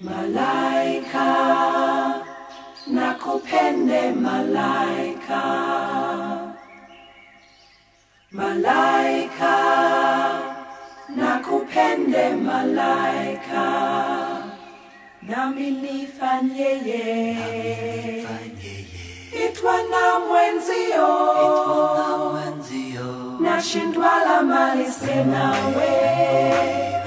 Malaika, nakupende malaika. Malaika, nakupende malaika. Nami nifanyeye, itwa na mwenzio, nashindwa la mali sinawe, ningekuoa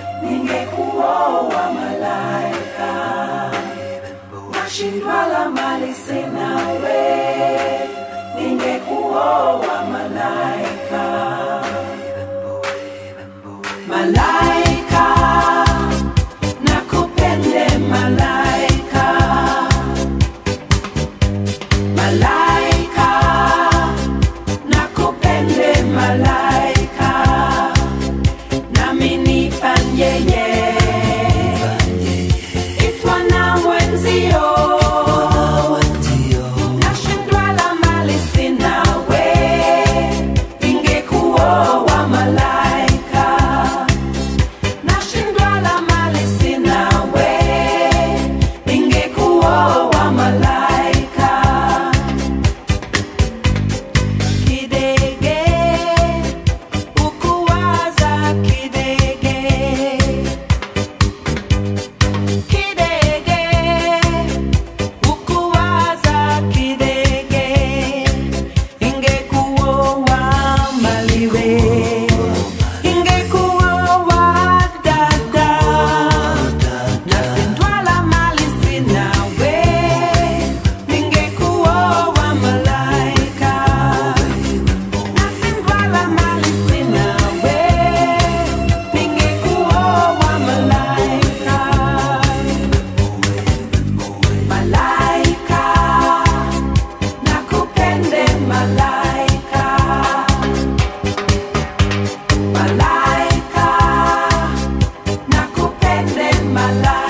my life.